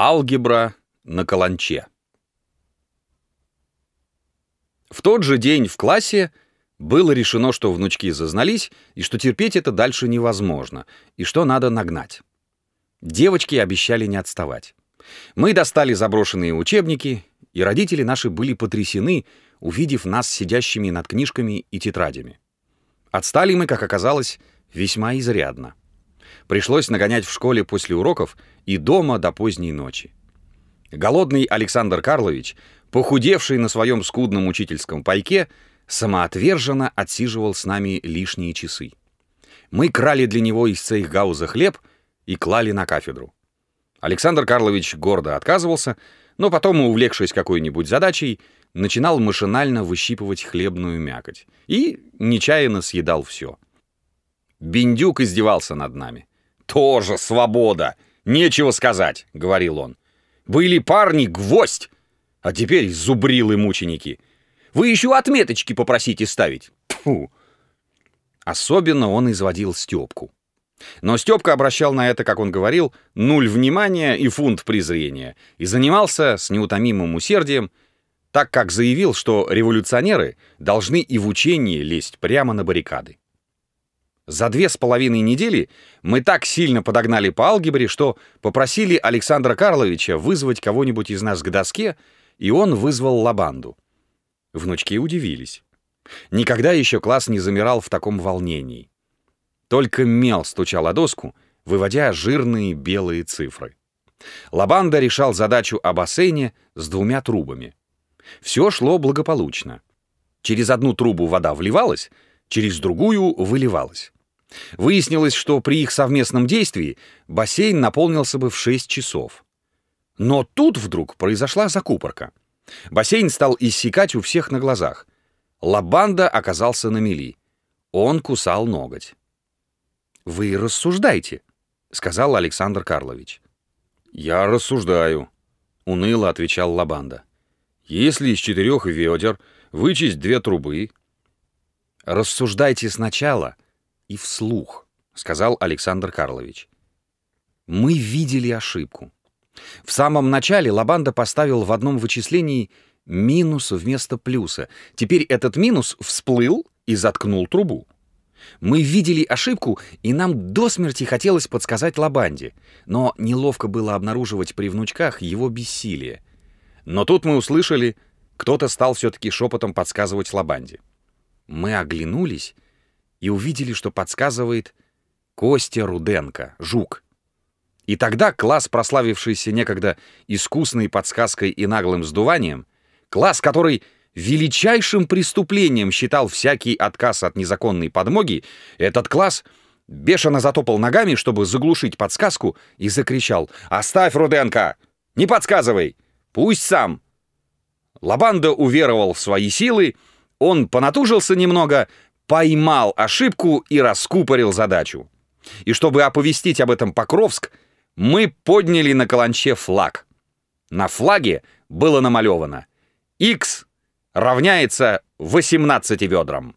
Алгебра на каланче. В тот же день в классе было решено, что внучки зазнались, и что терпеть это дальше невозможно, и что надо нагнать. Девочки обещали не отставать. Мы достали заброшенные учебники, и родители наши были потрясены, увидев нас сидящими над книжками и тетрадями. Отстали мы, как оказалось, весьма изрядно. Пришлось нагонять в школе после уроков и дома до поздней ночи. Голодный Александр Карлович, похудевший на своем скудном учительском пайке, самоотверженно отсиживал с нами лишние часы. Мы крали для него из цейхгауза хлеб и клали на кафедру. Александр Карлович гордо отказывался, но потом, увлекшись какой-нибудь задачей, начинал машинально выщипывать хлебную мякоть и нечаянно съедал все. Бендюк издевался над нами. «Тоже свобода! Нечего сказать!» — говорил он. «Были парни гвоздь, а теперь зубрилы мученики. Вы еще отметочки попросите ставить!» Фу. Особенно он изводил Степку. Но Степка обращал на это, как он говорил, нуль внимания и фунт презрения, и занимался с неутомимым усердием, так как заявил, что революционеры должны и в учении лезть прямо на баррикады. За две с половиной недели мы так сильно подогнали по алгебре, что попросили Александра Карловича вызвать кого-нибудь из нас к доске, и он вызвал Лабанду. Внучки удивились. Никогда еще класс не замирал в таком волнении. Только мел стучал о доску, выводя жирные белые цифры. Лабанда решал задачу о бассейне с двумя трубами. Все шло благополучно. Через одну трубу вода вливалась, через другую выливалась. Выяснилось, что при их совместном действии бассейн наполнился бы в 6 часов. Но тут вдруг произошла закупорка. Бассейн стал иссякать у всех на глазах. Лабанда оказался на мели. Он кусал ноготь. «Вы рассуждайте», — сказал Александр Карлович. «Я рассуждаю», — уныло отвечал Лабанда. «Если из четырех ведер вычесть две трубы...» «Рассуждайте сначала», — и вслух», — сказал Александр Карлович. «Мы видели ошибку. В самом начале Лабанда поставил в одном вычислении минус вместо плюса. Теперь этот минус всплыл и заткнул трубу. Мы видели ошибку, и нам до смерти хотелось подсказать Лабанде, но неловко было обнаруживать при внучках его бессилие. Но тут мы услышали, кто-то стал все-таки шепотом подсказывать Лабанде. Мы оглянулись и увидели, что подсказывает Костя Руденко, жук. И тогда класс, прославившийся некогда искусной подсказкой и наглым сдуванием, класс, который величайшим преступлением считал всякий отказ от незаконной подмоги, этот класс бешено затопал ногами, чтобы заглушить подсказку, и закричал «Оставь, Руденко! Не подсказывай! Пусть сам!» Лабанда уверовал в свои силы, он понатужился немного, поймал ошибку и раскупорил задачу. И чтобы оповестить об этом Покровск, мы подняли на каланче флаг. На флаге было намалевано X равняется 18 ведрам.